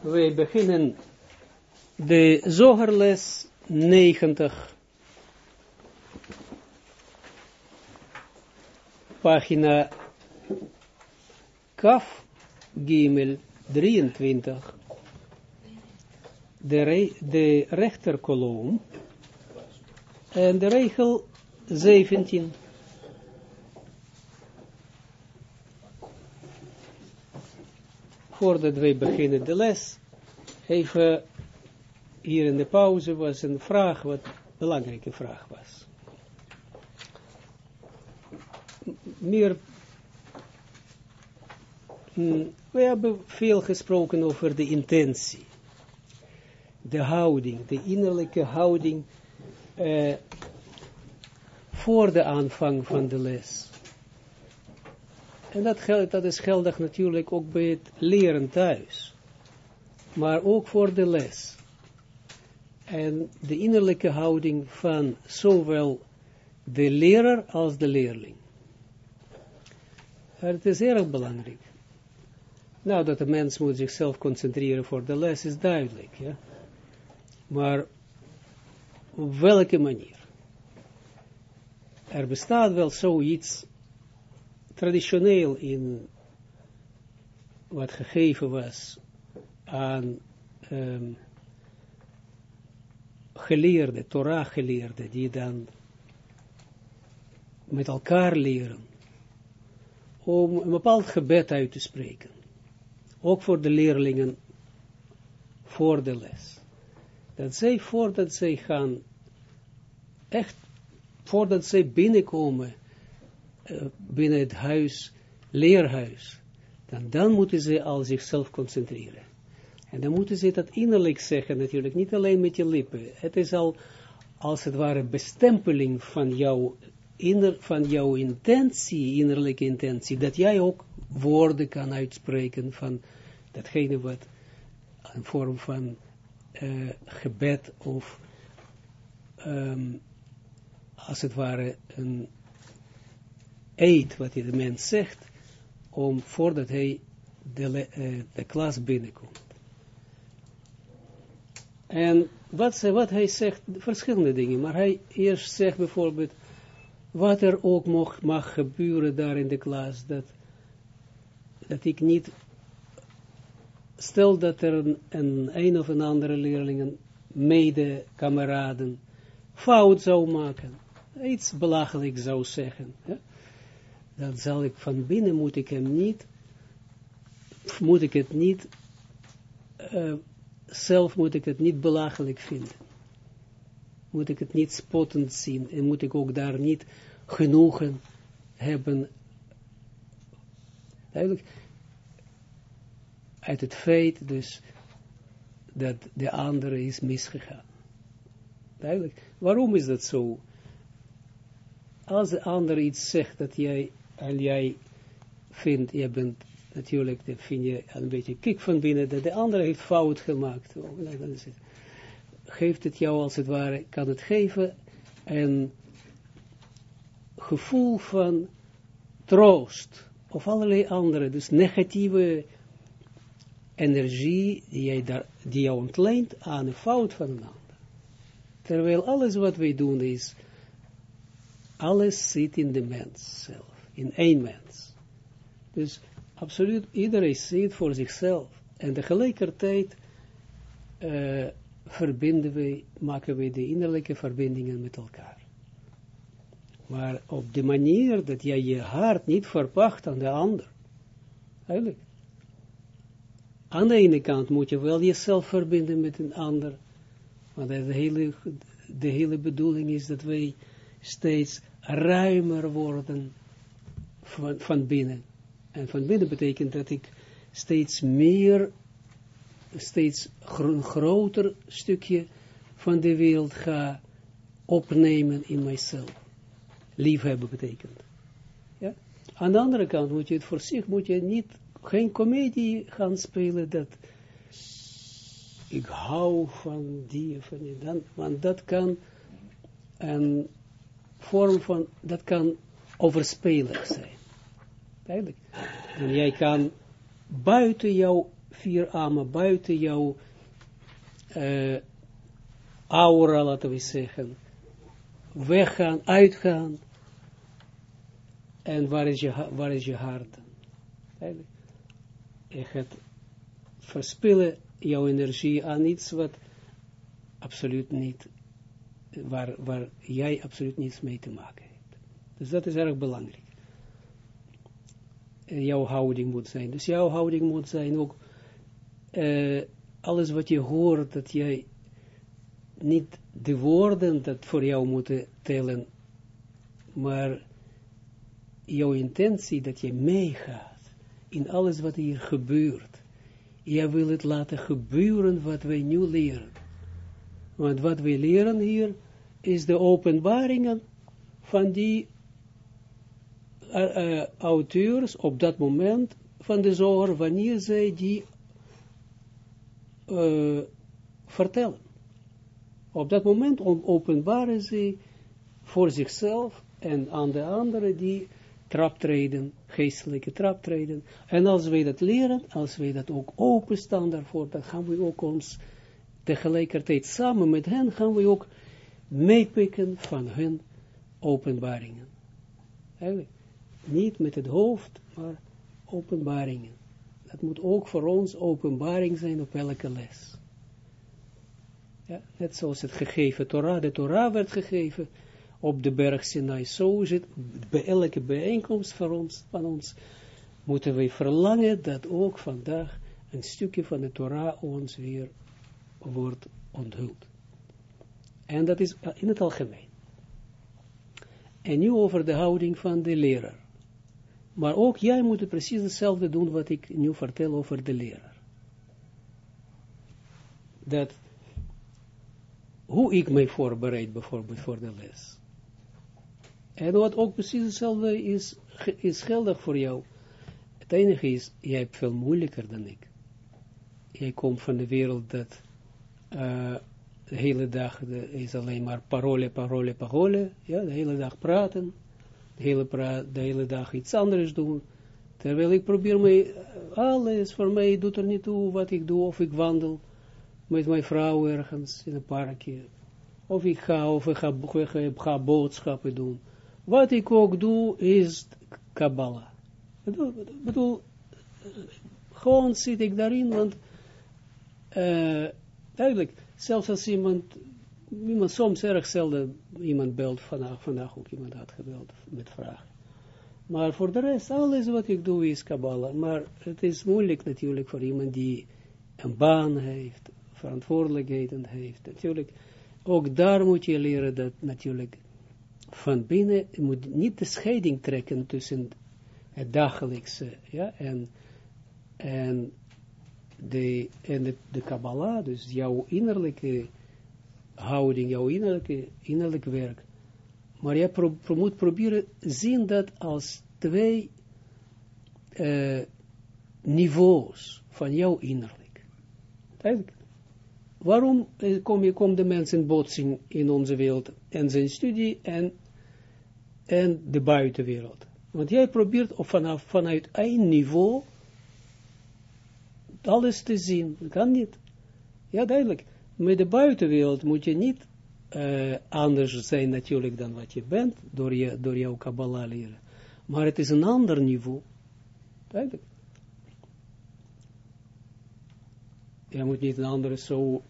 wij beginnen de zogerles 90, pagina Kaf Gimel 23, de, re, de rechterkolom en de regel 17. Voordat wij beginnen de les, even hier in de pauze was een vraag, wat een belangrijke vraag was. Meer, mm, we hebben veel gesproken over de intentie, de houding, de innerlijke houding uh, voor de aanvang van de les. En dat, geldt, dat is geldig natuurlijk ook bij het leren thuis. Maar ook voor de les. En de innerlijke houding van zowel de leraar als de leerling. En het is erg belangrijk. Nou, dat de mens moet zichzelf concentreren voor de les is duidelijk. Ja? Maar op welke manier? Er bestaat wel zoiets traditioneel in wat gegeven was aan um, geleerden, Torah geleerden, die dan met elkaar leren, om een bepaald gebed uit te spreken. Ook voor de leerlingen, voor de les. Dat zij, voordat zij gaan, echt, voordat zij binnenkomen binnen het huis, leerhuis, dan, dan moeten ze al zichzelf concentreren. En dan moeten ze dat innerlijk zeggen natuurlijk, niet alleen met je lippen. Het is al, als het ware, bestempeling van jouw, inner, van jouw intentie, innerlijke intentie, dat jij ook woorden kan uitspreken van datgene wat een vorm van uh, gebed of um, als het ware een eet wat de mens zegt, om voordat hij de, uh, de klas binnenkomt. En wat, wat hij zegt, verschillende dingen, maar hij eerst zegt bijvoorbeeld, wat er ook mag, mag gebeuren daar in de klas, dat, dat ik niet, stel dat er een, een, of een andere leerlingen, mede-kameraden, fout zou maken, iets belachelijks zou zeggen? Dan zal ik van binnen, moet ik hem niet, moet ik het niet, uh, zelf moet ik het niet belachelijk vinden. Moet ik het niet spottend zien en moet ik ook daar niet genoegen hebben, duidelijk, uit het feit dus dat de andere is misgegaan. Duidelijk. Waarom is dat zo? Als de ander iets zegt dat jij en jij vindt, je bent natuurlijk, dat vind je een beetje kik van binnen, dat de andere heeft fout gemaakt. Oh, dan geeft het jou als het ware, kan het geven een gevoel van troost, of allerlei andere, dus negatieve energie die, jij daar, die jou ontleent aan een fout van een ander. Terwijl alles wat wij doen is, alles zit in de mens zelf in één mens. Dus absoluut iedereen ziet voor zichzelf. En tegelijkertijd uh, verbinden we, maken we de innerlijke verbindingen met elkaar. Maar op de manier dat jij je hart niet verpacht aan de ander. Eigenlijk. Aan de ene kant moet je wel jezelf verbinden met een ander. Want de hele, de hele bedoeling is dat wij steeds ruimer worden van, van binnen. En van binnen betekent dat ik steeds meer, steeds een groter stukje van de wereld ga opnemen in mijzelf. Liefhebben betekent. Ja? Aan de andere kant moet je het voor zich, moet je niet, geen komedie gaan spelen dat ik hou van die van die, dan, want dat kan een vorm van, dat kan overspelig zijn. En jij kan buiten jouw vier amen buiten jouw uh, aura, laten we zeggen, weggaan, uitgaan. En waar is je, waar is je hart? Je gaat verspillen jouw energie aan iets wat absoluut niet, waar, waar jij absoluut niets mee te maken hebt. Dus dat is erg belangrijk. Jouw houding moet zijn. Dus jouw houding moet zijn ook, uh, alles wat je hoort, dat jij niet de woorden dat voor jou moeten tellen, maar jouw intentie dat je meegaat in alles wat hier gebeurt. Jij wil het laten gebeuren wat wij nu leren. Want wat wij leren hier is de openbaringen van die uh, uh, auteurs op dat moment van de zorg, wanneer zij die uh, vertellen. Op dat moment openbaren ze voor zichzelf en aan de anderen die traptreden, geestelijke traptreden. En als wij dat leren, als wij dat ook openstaan daarvoor, dan gaan we ook ons tegelijkertijd samen met hen, gaan we ook meepikken van hun openbaringen. Eigenlijk, niet met het hoofd, maar openbaringen. Dat moet ook voor ons openbaring zijn op elke les. Ja, net zoals het gegeven Torah, de Torah werd gegeven op de berg Sinai. Zo is het bij elke bijeenkomst van ons, van ons moeten wij verlangen dat ook vandaag een stukje van de Torah ons weer wordt onthuld. En dat is in het algemeen. En nu over de houding van de leraar. Maar ook jij moet precies hetzelfde doen wat ik nu vertel over de leraar. Dat hoe ik mij voorbereid bijvoorbeeld voor de les. En wat ook precies hetzelfde is, is geldig voor jou. Het enige is, jij hebt veel moeilijker dan ik. Jij komt van de wereld dat uh, de hele dag is alleen maar parole, parole, parole. Ja, de hele dag praten. Hele, pra de hele dag iets anders doen. Terwijl ik probeer mij, alles voor mij doet er niet toe wat ik doe, of ik wandel met mijn vrouw ergens in een parkje. Of ik ga, of ik ga, ik ga boodschappen doen. Wat ik ook doe, is Kabbalah. Ik bedoel, gewoon zit ik daarin, want uh, eigenlijk, zelfs als iemand, iemand soms erg zelden iemand belt, vandaag, vandaag ook iemand had gebeld met vragen. Maar voor de rest, alles wat ik doe is Kabbalah. Maar het is moeilijk natuurlijk voor iemand die een baan heeft, verantwoordelijkheden heeft. Natuurlijk, ook daar moet je leren dat natuurlijk van binnen, je moet niet de scheiding trekken tussen het dagelijkse, ja, en, en de, en de, de Kabbalah, dus jouw innerlijke houding, jouw innerlijke, innerlijk werk. Maar je pro, moet proberen zien dat als twee uh, niveaus van jouw innerlijk. Waarom uh, kom je, komt de mens in botsing in onze wereld en zijn studie en, en de buitenwereld? Want jij probeert of vanaf, vanuit één niveau alles te zien. Dat kan niet. Ja, duidelijk. Met de buitenwereld moet je niet uh, anders zijn natuurlijk dan wat je bent, door, je, door jouw Kabbalah leren. Maar het is een ander niveau. Duidelijk. Je moet niet een andere zo,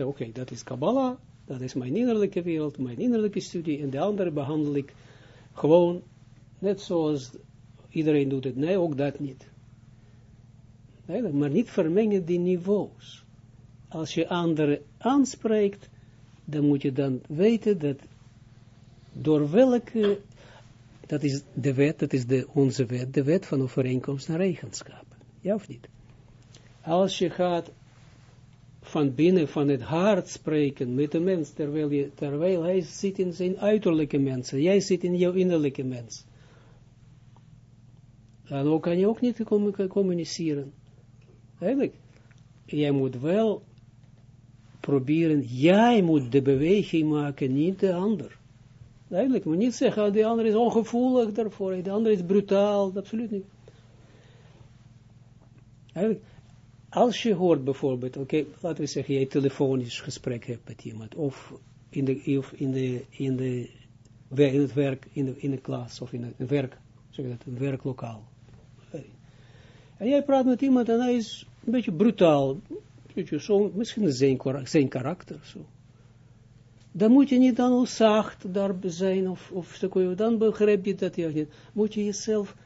oké, dat is Kabbalah, dat is mijn innerlijke wereld, mijn innerlijke studie, en de andere behandel ik gewoon, net zoals iedereen doet het. Nee, ook dat niet maar niet vermengen die niveaus. Als je anderen aanspreekt, dan moet je dan weten dat door welke, dat is de wet, dat is de, onze wet, de wet van overeenkomst naar eigenschap. Ja of niet? Als je gaat van binnen, van het hart spreken met de mens, terwijl, je, terwijl hij zit in zijn uiterlijke mensen, jij zit in jouw innerlijke mens. Dan kan je ook niet communiceren. Eigenlijk, jij moet wel proberen, jij moet de beweging maken, niet de ander. Eigenlijk, moet niet zeggen, de ander is ongevoelig daarvoor, de ander is brutaal, absoluut niet. Eigenlijk, als je hoort bijvoorbeeld, oké, laten we zeggen, jij telefonisch gesprek hebt met iemand, of in de, of in de, in de, in het werk, in de, in de klas, of in het werk, zeg dat, een werklokaal. En jij praat met iemand en hij is een beetje brutaal, beetje zo, misschien zijn, zijn karakter, zo. Dan moet je niet dan zacht daar zijn, of, of dan begrijp je dat je niet. Moet je jezelf,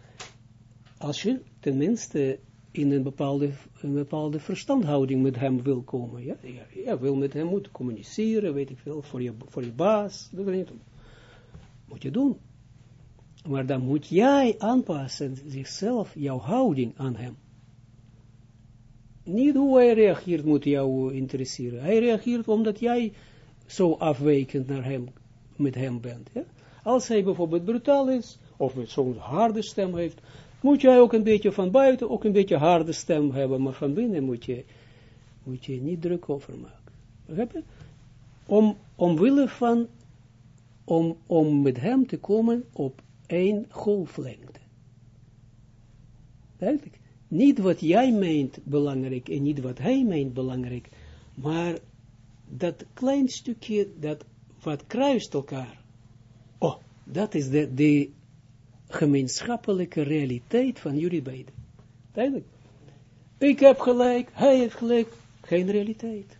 als je tenminste in een bepaalde, een bepaalde verstandhouding met hem wil komen. Ja, ja, wil met hem moeten communiceren, weet ik veel, voor je, voor je baas, dat wil je Moet je doen. Maar dan moet jij aanpassen zichzelf, jouw houding aan hem. Niet hoe hij reageert moet jou interesseren. Hij reageert omdat jij zo afwijkend naar hem, met hem bent. Ja? Als hij bijvoorbeeld brutaal is, of zo'n harde stem heeft, moet jij ook een beetje van buiten, ook een beetje harde stem hebben, maar van binnen moet je, moet je niet druk over maken. Om, omwille van, om, om met hem te komen op één golflengte. Duidelijk. Niet wat jij meent belangrijk en niet wat hij meent belangrijk, maar dat klein stukje, dat wat kruist elkaar. Oh, dat is de, de gemeenschappelijke realiteit van jullie beiden. Duidelijk. Ik heb gelijk, hij heeft gelijk, geen realiteit.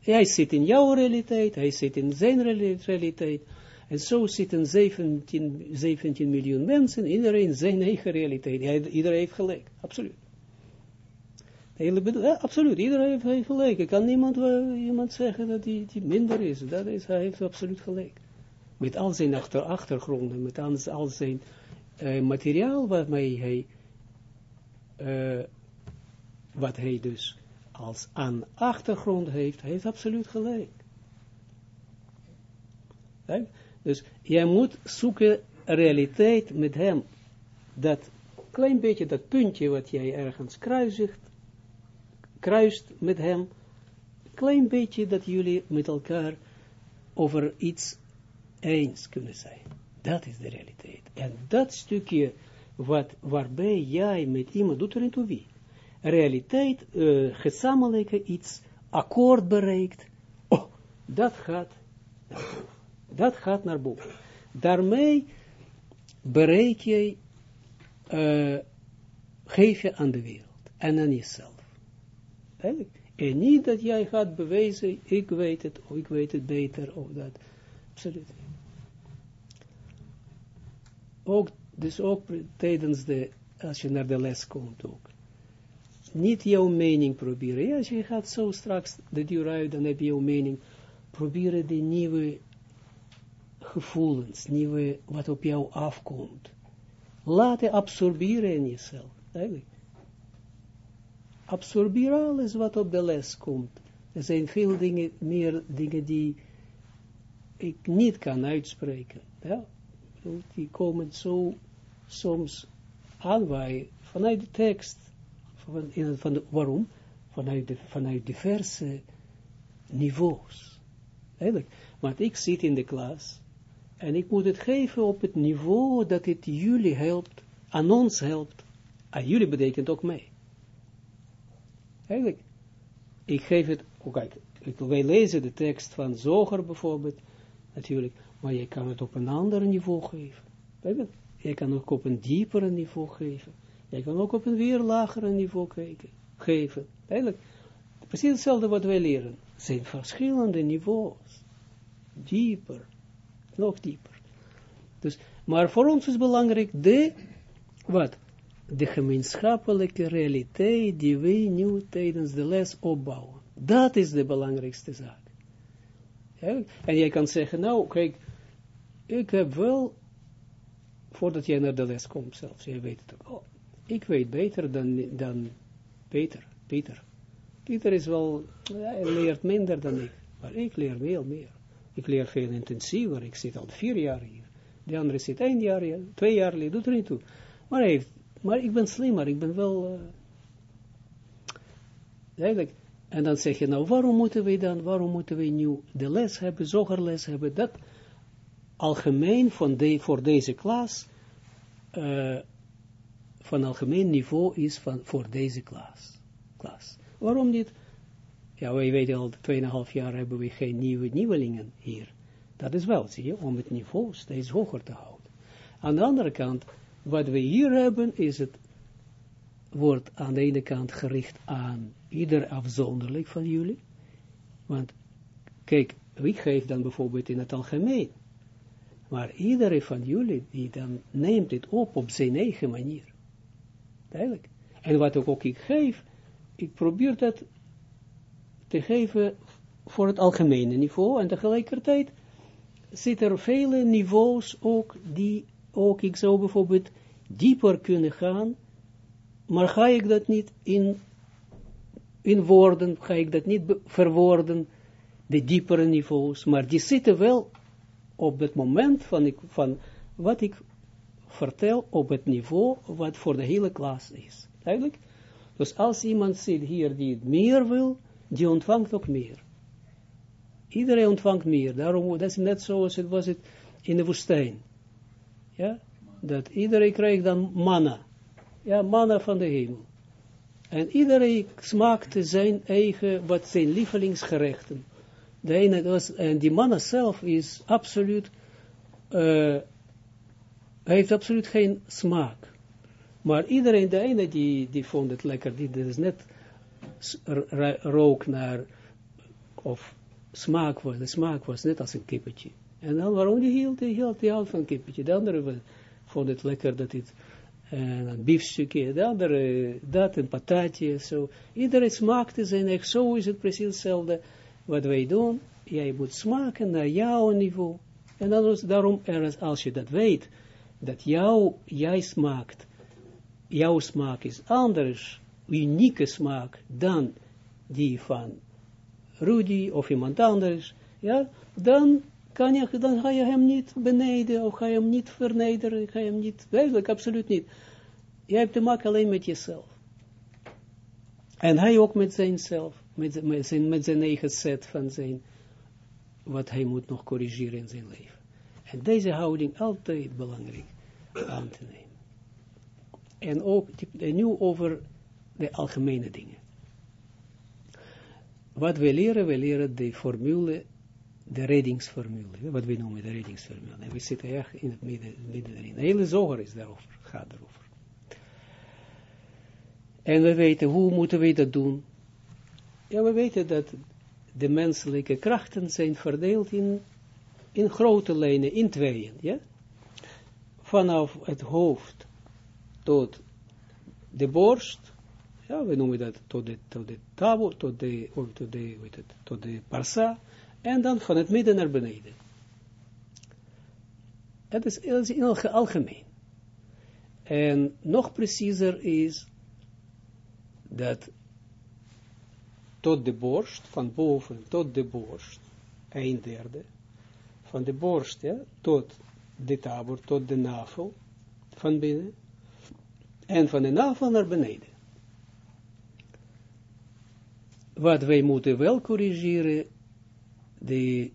Hij zit in jouw realiteit, hij zit in zijn realiteit. En zo zitten 17, 17 miljoen mensen, iedereen zijn eigen realiteit. Iedereen heeft gelijk, absoluut. Ja, absoluut, iedereen heeft, gelijk. Ik kan niemand, uh, iemand zeggen dat hij minder is. Dat is. Hij heeft absoluut gelijk met al zijn achter, achtergronden, met al, al zijn uh, materiaal waarmee hij, wat hij dus als aan achtergrond heeft, hij heeft absoluut gelijk. Dus jij moet zoeken realiteit met hem, dat klein beetje, dat puntje wat jij ergens kruisigt, kruist met hem, klein beetje dat jullie met elkaar over iets eens kunnen zijn. Dat is de realiteit. En dat stukje wat, waarbij jij met iemand doet erin toe wie? Realiteit, uh, gezamenlijke iets, akkoord bereikt. Oh, dat gaat. Dat gaat naar boven. Daarmee bereik je, uh, geef je aan de wereld en aan jezelf. En niet dat jij gaat bewijzen, ik weet het, of ik weet het beter, of dat. Absoluut ook, dus ook tijdens de, als je naar de les komt ook. Niet jouw mening proberen. Als je gaat zo straks de deur uit, dan heb je jouw mening. Proberen die nieuwe gevoelens, nieuwe, wat op jou afkomt. Laten absorberen in jezelf. Eigenlijk. Absorbeer alles wat op de les komt. Er zijn veel dingen, meer dingen die ik niet kan uitspreken. Die komen zo soms aanwaaien vanuit de tekst, van, van de, waarom? Vanuit, de, vanuit diverse niveaus. Eigenlijk. Want ik zit in de klas en ik moet het geven op het niveau dat het jullie helpt, aan ons helpt. Aan jullie betekent ook mij. Eigenlijk. Ik geef het, oh kijk, wij lezen de tekst van Zoger bijvoorbeeld, natuurlijk. Maar je kan het op een ander niveau geven. Je kan ook op een diepere niveau geven. Je kan ook op een weer lagere niveau kijken, geven. Eigenlijk, precies hetzelfde wat wij leren. Het zijn verschillende niveaus. Dieper. Nog dieper. Dus, maar voor ons is belangrijk de, wat? De gemeenschappelijke realiteit die wij nu tijdens de les opbouwen. Dat is de belangrijkste zaak. Ja? En jij kan zeggen, nou, kijk, ik heb wel, voordat jij naar de les komt zelfs, jij weet het ook, oh, ik weet beter dan, dan Peter, Peter. Peter is wel, hij leert minder dan ik, maar ik leer veel meer. Ik leer veel intensiever, ik zit al vier jaar hier. De andere zit één jaar, twee jaar, doet er niet toe. Maar, maar ik ben slimmer, ik ben wel, eigenlijk, en dan zeg je, nou, waarom moeten we dan, waarom moeten we nu de les hebben, zogerles hebben, dat algemeen van de, voor deze klas, uh, van algemeen niveau is van, voor deze klas. klas. Waarom niet? Ja, wij weten al, 2,5 jaar hebben we geen nieuwe nieuwelingen hier. Dat is wel, zie je, om het niveau steeds hoger te houden. Aan de andere kant, wat we hier hebben, is het, wordt aan de ene kant gericht aan ieder afzonderlijk van jullie. Want, kijk, wie geeft dan bijvoorbeeld in het algemeen? Maar iedereen van jullie, die dan neemt dit op op zijn eigen manier. Duidelijk. En wat ook, ook ik geef, ik probeer dat te geven voor het algemene niveau. En tegelijkertijd zitten er vele niveaus ook, die ook, ik zou bijvoorbeeld dieper kunnen gaan, maar ga ik dat niet in, in woorden, ga ik dat niet verwoorden, de diepere niveaus, maar die zitten wel op het moment van, ik, van wat ik vertel op het niveau wat voor de hele klas is. Duidelijk? Dus als iemand zit hier die het meer wil, die ontvangt ook meer. Iedereen ontvangt meer. Daarom, dat is net zoals het was het in de woestijn. Ja? Dat iedereen krijgt dan manna. Ja, manna van de hemel. En iedereen smaakte zijn eigen, wat zijn lievelingsgerechten. De ene was, en die manna zelf is absoluut, uh, heeft absoluut geen smaak. Maar iedereen, de ene die, die vond het lekker, die is net rook naar, of smaak was, de smaak was net als een kippetje. En dan waarom die hield, die hield, die van een kippetje. De andere vond het lekker dat het een biefstukje, de andere dat, een patatje, zo. Iedereen smaakte zijn echt, zo is het precies hetzelfde wat wij doen. Jij moet smaken naar jouw niveau. En dan is daarom, als je dat weet, dat jou, jij smaakt, jouw smaak is anders, unieke smaak dan die van Rudy of iemand anders, ja, dan kan je, dan ga je hem niet beneden, of ga je hem niet vernederen, ga je hem niet, absoluut niet. Jij hebt te maken alleen met jezelf. En hij ook met zijnzelf, met, met, zijn, met zijn eigen set van zijn, wat hij moet nog corrigeren in zijn leven. En deze houding altijd belangrijk aan te nemen. En ook, nu over de algemene dingen. Wat we leren, we leren de formule, de reddingsformule, wat we noemen de reddingsformule. En we zitten echt in het midden, midden erin. De hele zoger is daarover, gaat erover. En we weten, hoe moeten we dat doen? Ja, we weten dat de menselijke krachten zijn verdeeld in, in grote lijnen, in tweeën, ja? Vanaf het hoofd tot de borst, ja, we noemen dat tot de, tot de tabo, tot de, tot de, weet het, tot de parsa, en dan van het midden naar beneden. Het is, in algemeen. En nog preciezer is dat tot de borst, van boven tot de borst, een derde, van de borst, ja, tot de tabor, tot de navel, van binnen, en van de navel naar beneden. Wat wij moeten wel corrigeren, de,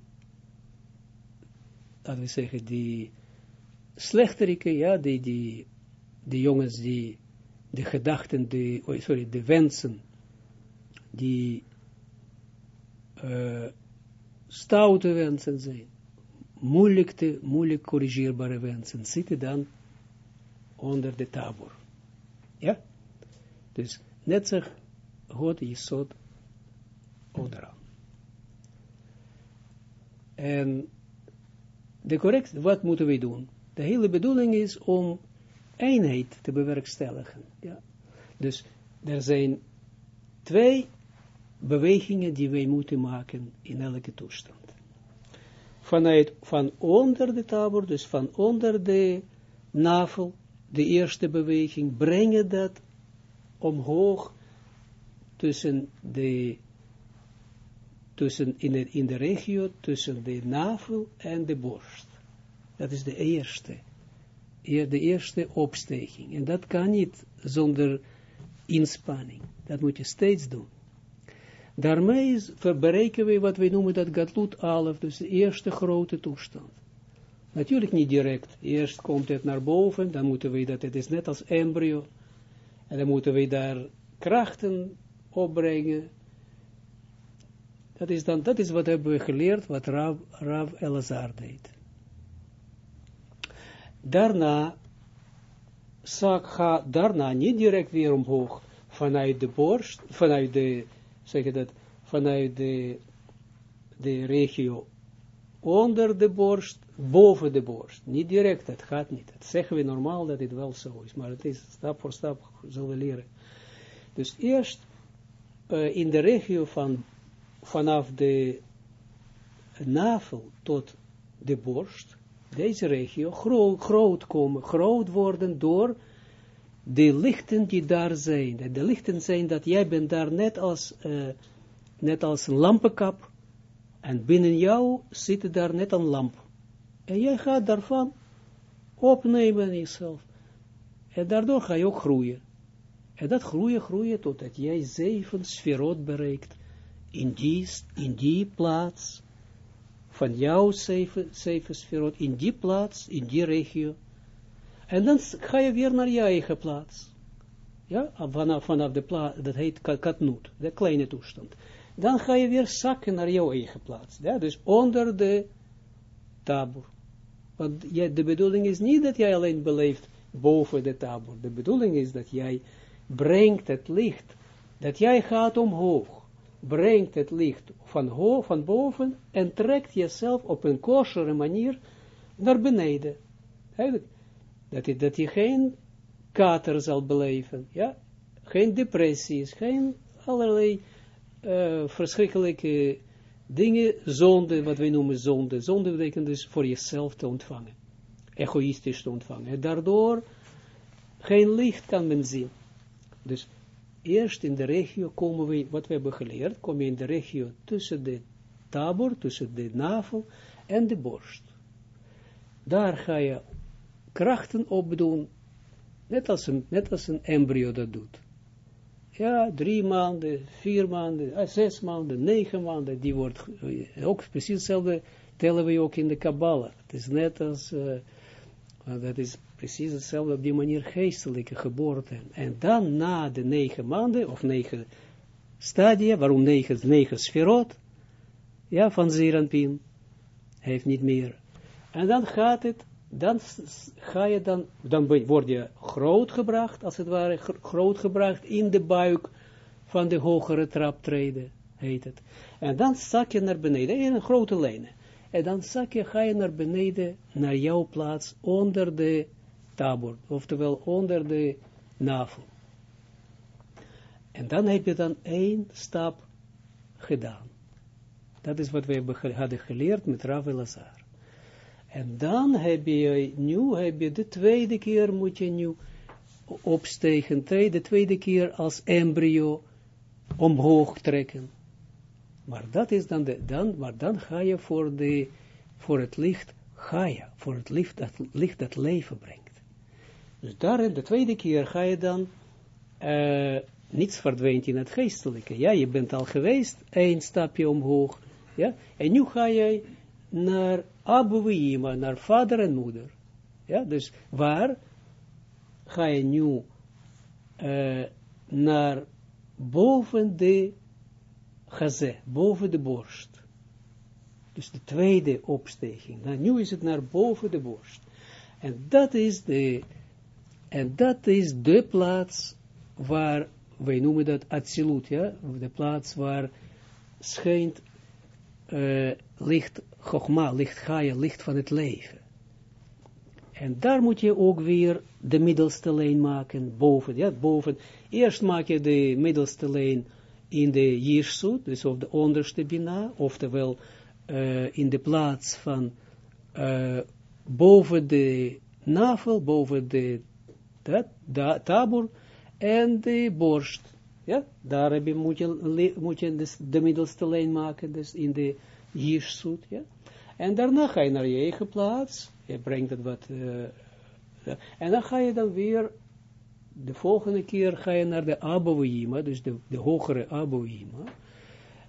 laten we zeggen, die slechteriken, ja, die, die, die jongens die, de gedachten, die, oh, sorry, de wensen, die uh, stoute wensen zijn, moeilijk, te, moeilijk corrigeerbare wensen, zitten dan onder de tabor. Ja? Dus net zeg, God is onderaan. En de correct, wat moeten we doen? De hele bedoeling is om eenheid te bewerkstelligen. Ja? Dus er zijn twee bewegingen die wij moeten maken in elke toestand. Vanuit, van onder de tabor, dus van onder de navel, de eerste beweging, brengen dat omhoog tussen de tussen in, de, in de regio tussen de navel en de borst. Dat is de eerste, de eerste opsteking. En dat kan niet zonder inspanning. Dat moet je steeds doen. Daarmee bereiken we wat we noemen dat Gatlut Alef, dus de eerste grote toestand. Natuurlijk niet direct. Eerst komt het naar boven, dan moeten we dat, het is net als embryo. En dan moeten we daar krachten opbrengen. Dat is, dan, dat is wat hebben we geleerd, wat Rav, Rav Elazar deed. Daarna, zak, ga daarna niet direct weer omhoog, vanuit de borst, vanuit de, zeg je dat, vanuit de, de regio onder de borst, boven de borst. Niet direct, het gaat niet. Dat zeggen we normaal dat het wel zo is, maar het is stap voor stap zullen we leren. Dus eerst uh, in de regio van, vanaf de navel tot de borst, deze regio, groot, groot komen, groot worden door de lichten die daar zijn. De lichten zijn dat jij bent daar net als, uh, net als een lampenkap, en binnen jou zit daar net een lamp. En jij gaat daarvan opnemen in jezelf. En daardoor ga je ook groeien. En dat groeien, groeien, totdat jij zeven sferot bereikt. In die, in die plaats, van jouw zeven, zeven sferot, in die plaats, in die regio. En dan ga je weer naar je eigen plaats. Ja, vanaf, vanaf de plaats, dat heet katnoot, de kleine toestand dan ga je weer zakken naar jouw eigen plaats. Ja? Dus onder de tabor. Want ja, de bedoeling is niet dat jij alleen beleeft boven de tabor. De bedoeling is dat jij brengt het licht, dat jij gaat omhoog, brengt het licht van, ho van boven en trekt jezelf op een kosheren manier naar beneden. Dat je, dat geen kater zal beleven, ja? geen depressies, geen allerlei uh, verschrikkelijke dingen, zonde, wat wij noemen zonde. Zonde betekent dus voor jezelf te ontvangen. Egoïstisch te ontvangen. daardoor geen licht kan men zien. Dus eerst in de regio komen we, wat we hebben geleerd, kom je in de regio tussen de tabor, tussen de navel en de borst. Daar ga je krachten opdoen, net als een, net als een embryo dat doet. Ja, drie maanden, vier maanden, eh, zes maanden, negen maanden, die wordt eh, ook precies hetzelfde tellen we ook in de Kabbalah. Het is net als, uh, dat is precies hetzelfde op die manier geestelijke geboorte. En dan na de negen maanden, of negen stadia, waarom negen, negen sferot, ja, van Zeranpin, heeft niet meer. En dan gaat het dan ga je dan, dan word je groot gebracht, als het ware, groot gebracht in de buik van de hogere traptreden, heet het. En dan zak je naar beneden, in een grote lijnen. En dan zak je, ga je naar beneden, naar jouw plaats, onder de tabor, oftewel onder de navel. En dan heb je dan één stap gedaan. Dat is wat we hadden geleerd met Rav Lazar. En dan heb je, nu heb je de tweede keer moet je nu opstegen, de tweede keer als embryo omhoog trekken. Maar dat is dan, de, dan, maar dan ga je voor, de, voor het licht, ga je, voor het licht dat, licht dat leven brengt. Dus daar, de tweede keer ga je dan, uh, niets verdwijnt in het geestelijke. Ja, je bent al geweest, één stapje omhoog, ja, en nu ga je naar Abuima, naar vader en moeder. Ja, dus waar ga je nu uh, naar boven de gazé, boven de borst. Dus de tweede opsteging. Nou, nu is het naar boven de borst. En dat is de, en dat is de plaats waar, wij noemen dat Atsilut, ja, de plaats waar schijnt uh, licht Chogma, licht Gaia, licht van het leven. En daar moet je ook weer de middelste lijn maken, boven, ja, boven. Eerst maak je de middelste lijn in de Jirsut, dus op de onderste Bina, oftewel uh, in de plaats van uh, boven de navel, boven de dat, da, tabor en de borst. Ja, daar moet je, moet je dus de middelste lijn maken, dus in de Jirsut, ja. En daarna ga je naar je eigen plaats, je brengt het wat, uh, en dan ga je dan weer, de volgende keer ga je naar de Abouima, dus de, de hogere Abouima,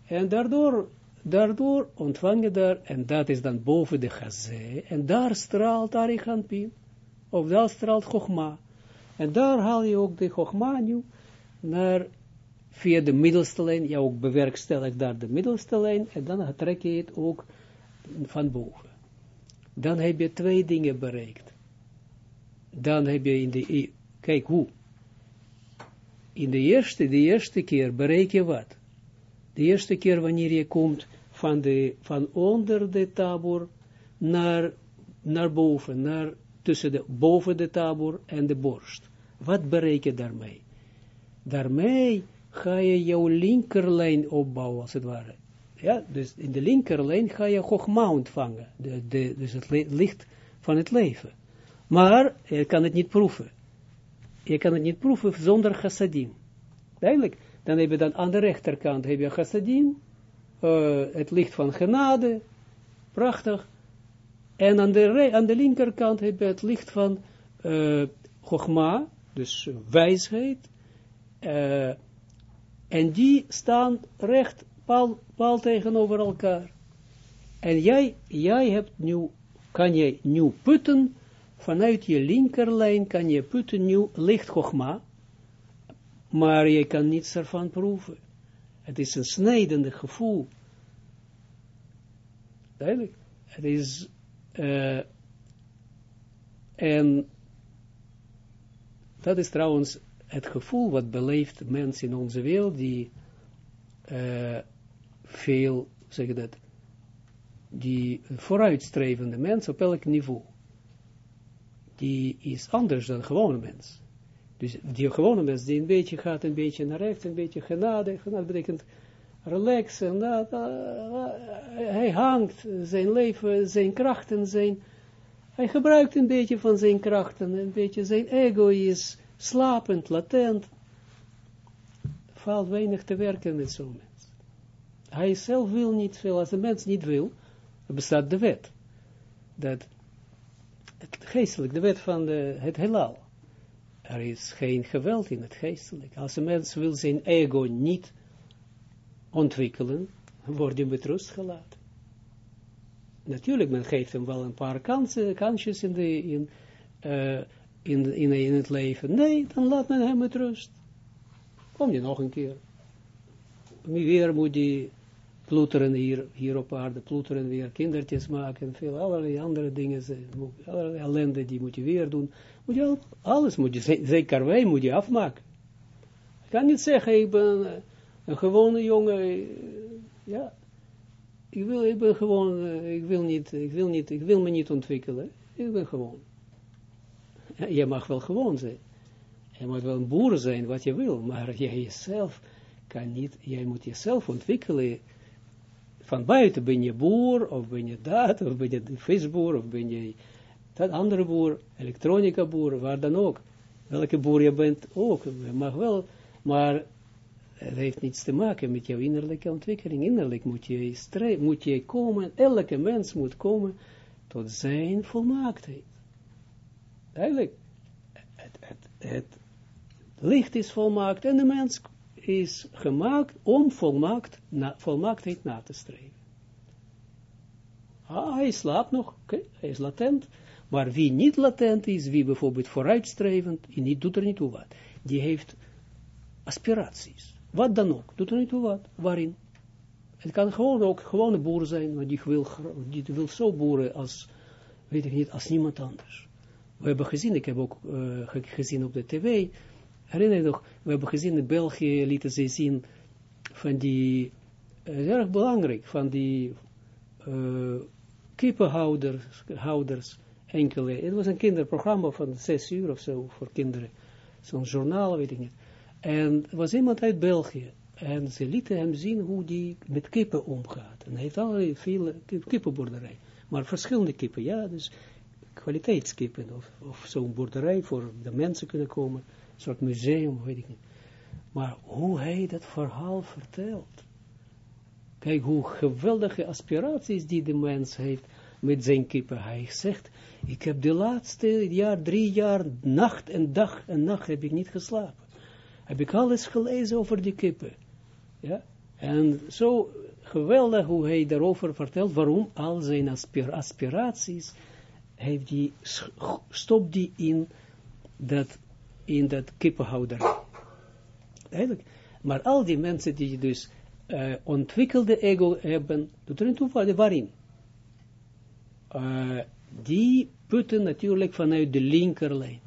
en daardoor, daardoor ontvang je daar, en dat is dan boven de Gazé, en daar straalt Ariganpin, of daar straalt Chogma, en daar haal je ook de Chogma naar via de middelste lijn, ja ook bewerkstellig daar de middelste lijn, en dan trek je het ook van boven. Dan heb je twee dingen bereikt. Dan heb je in de, kijk hoe, in de eerste, de eerste keer bereik je wat? De eerste keer wanneer je komt van, de, van onder de tabor naar, naar boven, naar, tussen de, boven de tabor en de borst. Wat bereik je daarmee? Daarmee ga je jouw linkerlijn opbouwen, als het ware. Ja, dus in de linkerlijn ga je Chogma ontvangen, de, de, dus het licht van het leven. Maar je kan het niet proeven. Je kan het niet proeven zonder chassadim. Duidelijk. Dan heb je dan aan de rechterkant heb je chassadim, uh, het licht van genade, prachtig. En aan de, aan de linkerkant heb je het licht van uh, Chogma, dus wijsheid. Uh, en die staan recht, paal, paal tegenover elkaar. En jij, jij hebt nu, kan je nu putten, vanuit je linkerlijn kan je putten nu licht Chogma, maar je kan niets ervan proeven. Het is een snijdende gevoel. Duidelijk. Het is, uh, en dat is trouwens het gevoel wat beleeft mensen in onze wereld, die uh, veel, zeg dat, die vooruitstrevende mens op elk niveau, die is anders dan gewone mens. Dus die gewone mens die een beetje gaat, een beetje naar rechts, een beetje genade, genade betekent relaxen, dat, hij hangt, zijn leven, zijn krachten, zijn, hij gebruikt een beetje van zijn krachten, een beetje zijn ego is slapend, latent, valt weinig te werken met zo'n mens. Hij zelf wil niet veel, als een mens niet wil, bestaat de wet, dat het geestelijk, de wet van de, het heelal, er is geen geweld in het geestelijk. Als een mens wil zijn ego niet ontwikkelen, wordt hij met rust gelaten. Natuurlijk, men geeft hem wel een paar kansen, kansjes in, de, in, uh, in, in, het leven. Nee, dan laat men hem met rust. Kom je nog een keer. Weer moet hij ploeteren hier, hier op aarde, ploeteren weer, kindertjes maken, veel allerlei andere dingen, allerlei ellende die moet je weer doen. Moet je alles moet je, zeker wij moet je afmaken. Ik kan niet zeggen, ik ben een gewone jongen, eh, ja, ik wil, ik ben gewoon, eh, ik wil niet, ik wil niet, ik wil me niet ontwikkelen, ik ben gewoon. Je mag wel gewoon zijn. Je moet wel een boer zijn, wat je wil, maar jij jezelf kan niet, jij moet jezelf ontwikkelen. Van buiten ben je boer, of ben je dat, of ben je visboer, of ben je dat andere boer, elektronica boer, waar dan ook. Welke boer je bent ook, je mag wel, maar het heeft niets te maken met jouw innerlijke ontwikkeling. Innerlijk moet je, strijden, moet je komen, elke mens moet komen tot zijn volmaaktheid. Eigenlijk, het, het, het licht is volmaakt en de mens is gemaakt om volmaakt, volmaaktheid na te streven. Ah, hij slaapt nog, hij is latent, maar wie niet latent is, wie bijvoorbeeld vooruitstrevend, niet, doet er niet toe wat, die heeft aspiraties. Wat dan ook, doet er niet toe wat, waarin. Het kan gewoon ook gewone boer zijn, maar die wil, die wil zo boeren als, weet ik niet, als niemand anders. We hebben gezien, ik heb ook uh, gezien op de tv, herinner je nog, we hebben gezien in België, lieten ze zien van die, uh, erg belangrijk, van die uh, kippenhouders, enkele, het was een kinderprogramma van zes uur of zo, voor kinderen, zo'n journaal, weet ik niet. En er was iemand uit België, en ze lieten hem zien hoe die met kippen omgaat. En hij heeft allerlei veel kippenboerderij, maar verschillende kippen, ja, dus kwaliteitskippen, of, of zo'n boerderij voor de mensen kunnen komen, een soort museum, weet ik niet. Maar hoe hij dat verhaal vertelt. Kijk hoe geweldige aspiraties die de mens heeft met zijn kippen. Hij zegt, ik heb de laatste jaar, drie jaar, nacht en dag en nacht heb ik niet geslapen. Heb ik alles gelezen over die kippen. Ja, en zo geweldig hoe hij daarover vertelt, waarom al zijn aspiraties heeft die, stopt die in dat, in dat kippenhouder. Eigenlijk, Maar al die mensen die dus uh, ontwikkelde ego hebben, doet er niet toe waarin? Uh, die putten natuurlijk vanuit de linkerlijn.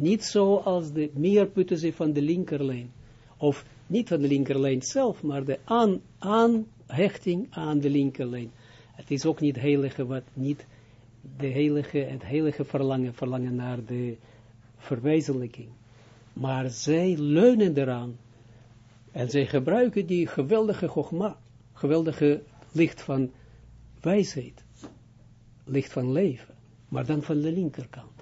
Niet zoals de meer putten ze van de linkerlijn. Of niet van de linkerlijn zelf, maar de aan, aanhechting aan de linkerlijn. Het is ook niet heilige wat niet de heilige, het heilige verlangen, verlangen naar de verwezenlijking. Maar zij leunen eraan. En zij gebruiken die geweldige gogma, geweldige licht van wijsheid, licht van leven, maar dan van de linkerkant.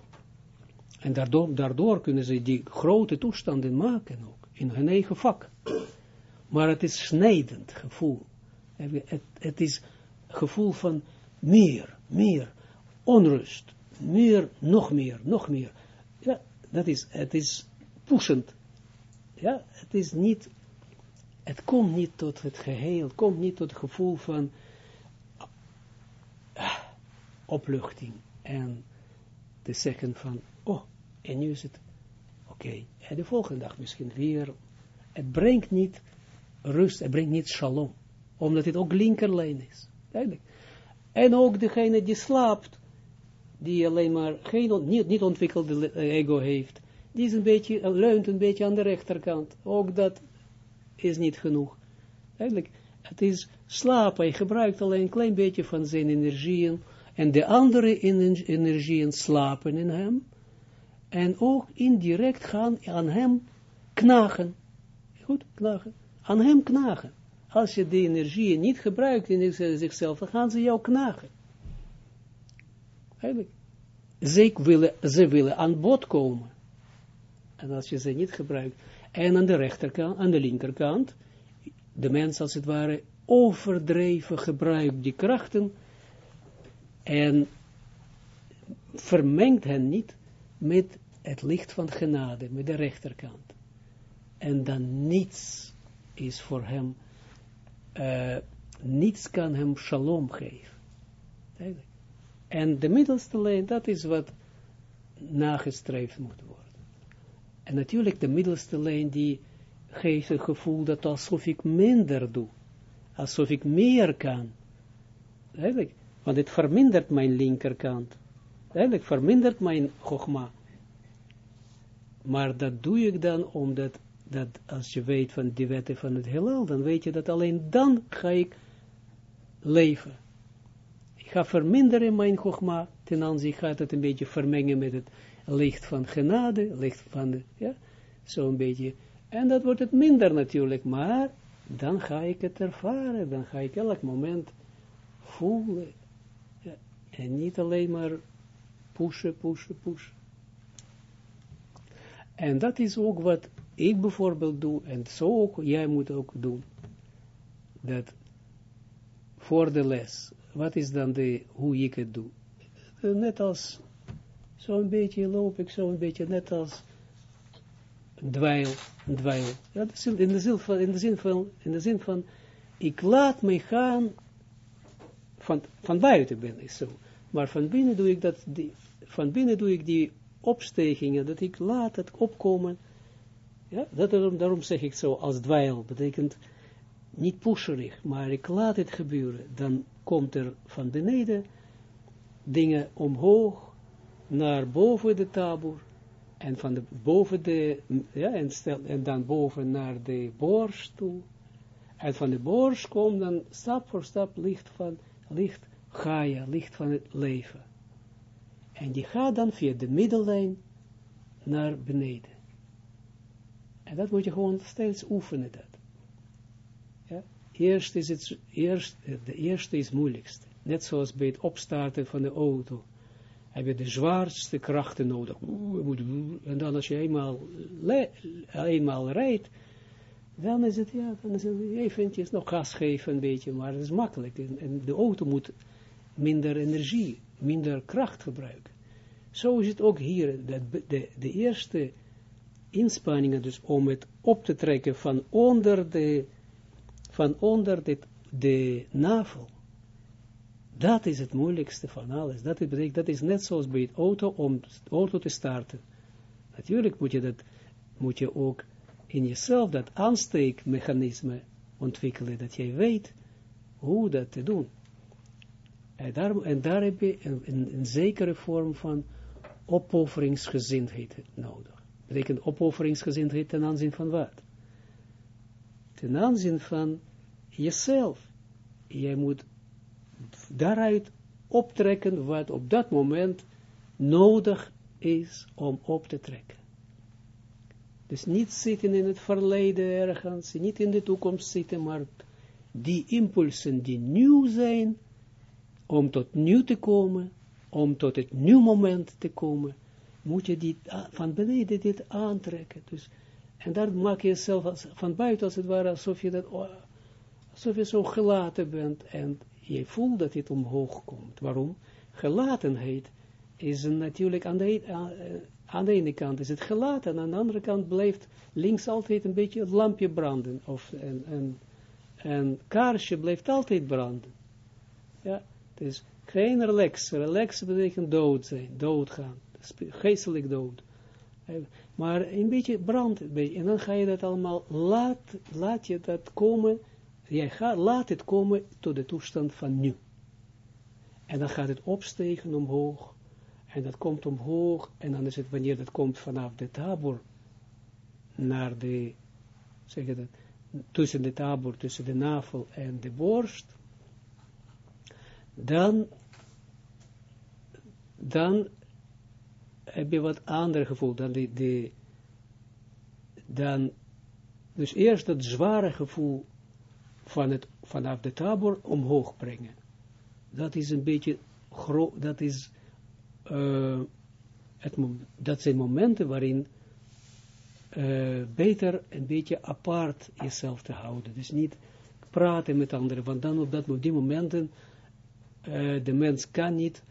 En daardoor, kunnen ze die grote toestanden maken ook, in hun eigen vak. Maar het is snijdend gevoel. Het, het is gevoel van meer, meer, onrust, meer, nog meer, nog meer. Ja, dat is, het is pushend. Ja, het is niet, het komt niet tot het geheel, het komt niet tot het gevoel van uh, opluchting en te zeggen van, en nu is het oké. En de volgende dag misschien weer. Het brengt niet rust, het brengt niet shalom, omdat het ook linkerlijn is. Duidelijk. En ook degene die slaapt, die alleen maar geen, niet, niet ontwikkelde ego heeft, die is een beetje, leunt een beetje aan de rechterkant. Ook dat is niet genoeg. Eigenlijk, het is slapen. Hij gebruikt alleen een klein beetje van zijn energieën. En de andere energieën slapen in hem. En ook indirect gaan aan hem knagen. Goed, knagen. Aan hem knagen. Als je die energieën niet gebruikt in zichzelf, dan gaan ze jou knagen. Eigenlijk. Ze willen, ze willen aan bod komen. En als je ze niet gebruikt. En aan de rechterkant, aan de linkerkant, de mens als het ware overdreven gebruikt die krachten en vermengt hen niet met het licht van genade, met de rechterkant. En dan niets is voor hem, uh, niets kan hem shalom geven. En de middelste lijn, dat is wat nagestreefd moet worden. En natuurlijk de middelste lijn die geeft het gevoel dat alsof ik minder doe. Alsof ik meer kan. Want het vermindert mijn linkerkant. Eigenlijk vermindert mijn gogma. Maar dat doe ik dan omdat, dat als je weet van die wetten van het heelal, dan weet je dat alleen dan ga ik leven. Ik ga verminderen mijn gogma, ten aanzien gaat het een beetje vermengen met het licht van genade, licht van, ja, zo'n beetje. En dat wordt het minder natuurlijk, maar dan ga ik het ervaren, dan ga ik elk moment voelen. En niet alleen maar pushen, pushen, pushen. En dat is ook wat ik bijvoorbeeld doe, en zo ook jij moet ook doen. Dat voor de les, wat is dan de, hoe ik het doe? Net als zo'n beetje loop ik zo'n beetje net als dweil, dweil. In, de zin van, in, de zin van, in de zin van, ik laat me gaan, van, van buiten ik zo, maar van binnen doe ik dat, die, van binnen doe ik die opstegingen, dat ik laat het opkomen, ja, dat, daarom, daarom zeg ik zo, als dweil, betekent niet pusherig, maar ik laat het gebeuren, dan komt er van beneden dingen omhoog, naar boven de taboer, en van de, boven de, ja, en, dan boven naar de borst toe, en van de borst komt dan stap voor stap licht van, licht Gaia, licht van het leven. En die gaat dan via de middellijn naar beneden. En dat moet je gewoon steeds oefenen, dat. Ja? Eerst is het, eerst, de eerste is het moeilijkste. Net zoals bij het opstarten van de auto heb je de zwaarste krachten nodig. En dan als je eenmaal, eenmaal rijdt, dan is het, ja, dan is het eventjes nog gas geven een beetje, maar het is makkelijk. En, de auto moet minder energie, minder kracht gebruiken. Zo is het ook hier, de, de, eerste inspanningen dus om het op te trekken van onder de, van onder de, de navel dat is het moeilijkste van alles. Dat betekent, dat is net zoals bij het auto, om auto te starten. Natuurlijk moet je dat, moet je ook in jezelf dat aansteekmechanisme ontwikkelen, dat jij weet hoe dat te doen. En daar, en daar heb je een zekere vorm van opofferingsgezindheid nodig. Betekent opofferingsgezindheid ten aanzien van wat? Ten aanzien van jezelf. Jij moet daaruit optrekken wat op dat moment nodig is om op te trekken. Dus niet zitten in het verleden ergens, niet in de toekomst zitten, maar die impulsen die nieuw zijn, om tot nieuw te komen, om tot het nieuw moment te komen, moet je die van beneden dit aantrekken. Dus, en daar maak je jezelf van buiten als het ware, alsof je, dat, oh, alsof je zo gelaten bent en je voelt dat dit omhoog komt. Waarom? Gelatenheid is natuurlijk aan de, aan de ene kant is het gelaten, en aan de andere kant blijft links altijd een beetje het lampje branden, of een, een, een kaarsje blijft altijd branden. Ja, dus geen relax. Relax betekent dood zijn, doodgaan, geestelijk dood. Maar een beetje brand, en dan ga je dat allemaal, laat, laat je dat komen, jij gaat, laat het komen tot de toestand van nu. En dan gaat het opstegen omhoog, en dat komt omhoog, en dan is het wanneer dat komt vanaf de tabor naar de, zeg je dat, tussen de tabor, tussen de navel en de borst, dan, dan heb je wat ander gevoel dan de dan, dus eerst dat zware gevoel van het, vanaf de tabor omhoog brengen. Dat is een beetje groot, dat is uh, het, dat zijn momenten waarin uh, beter een beetje apart jezelf te houden. Dus niet praten met anderen, want dan op, dat, op die momenten uh, de mens kan niet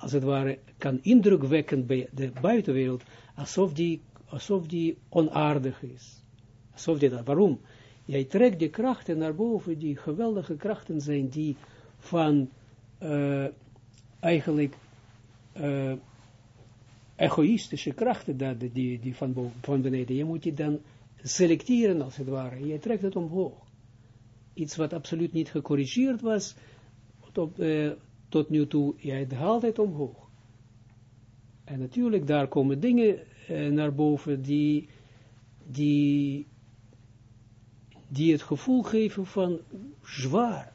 als het ware kan indruk wekken bij de buitenwereld, alsof die, alsof die onaardig is. Alsof die dat, waarom? Jij trekt die krachten naar boven, die geweldige krachten zijn die van uh, eigenlijk uh, egoïstische krachten dat, die, die van, boven, van beneden, je moet je dan selecteren als het ware, je trekt het omhoog. Iets wat absoluut niet gecorrigeerd was, tot, uh, tot nu toe, jij haalt het omhoog. En natuurlijk, daar komen dingen naar boven die, die, die het gevoel geven van zwaar.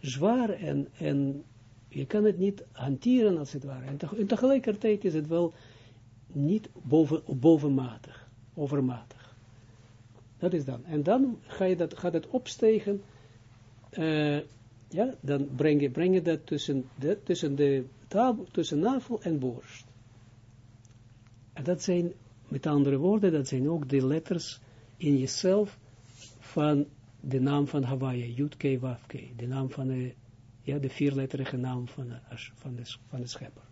Zwaar en, en je kan het niet hanteren als het ware. En, tegelijkertijd is het wel niet boven, bovenmatig, overmatig. Dat is dan. En dan ga je dat, gaat het opstegen, uh, ja, dan breng je, breng je dat tussen de, tussen de tussen navel en borst. En dat zijn, met andere woorden, dat zijn ook de letters in jezelf van de naam van Hawaii, Yud Wafke, de naam van de ja, de vierletterige naam van de, van, de, van de schepper.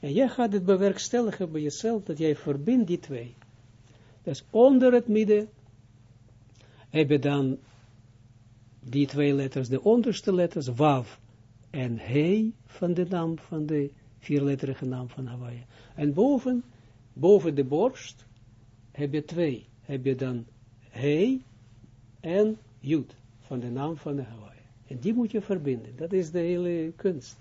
En jij gaat het bewerkstelligen bij jezelf, dat jij verbindt die twee. Dus onder het midden heb je dan die twee letters, de onderste letters, Wav en He van de naam van de vierletterige naam van Hawaii. En boven, boven de borst, heb je twee. Heb je dan He en Jud van de naam van de Hawaii. En die moet je verbinden. Dat is de hele kunst.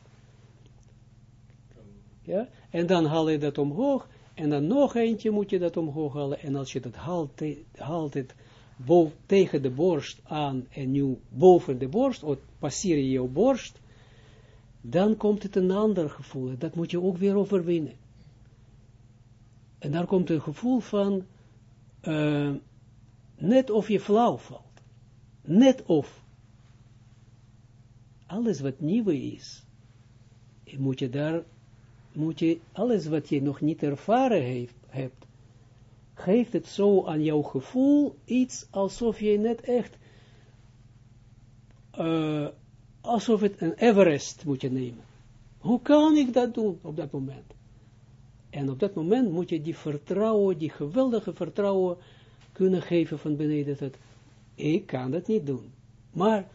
Ja? En dan haal je dat omhoog. En dan nog eentje moet je dat omhoog halen. En als je dat haalt, haalt het boven, tegen de borst aan en nu boven de borst, of passeer je jouw borst, dan komt het een ander gevoel. Dat moet je ook weer overwinnen. En daar komt een gevoel van, uh, net of je flauw valt. Net of alles wat nieuw is, moet je daar, moet je, alles wat je nog niet ervaren hebt, geeft het zo aan jouw gevoel iets alsof je net echt, uh, alsof het een Everest moet je nemen. Hoe kan ik dat doen op dat moment? En op dat moment moet je die vertrouwen, die geweldige vertrouwen kunnen geven van beneden dat ik kan dat niet doen. Maar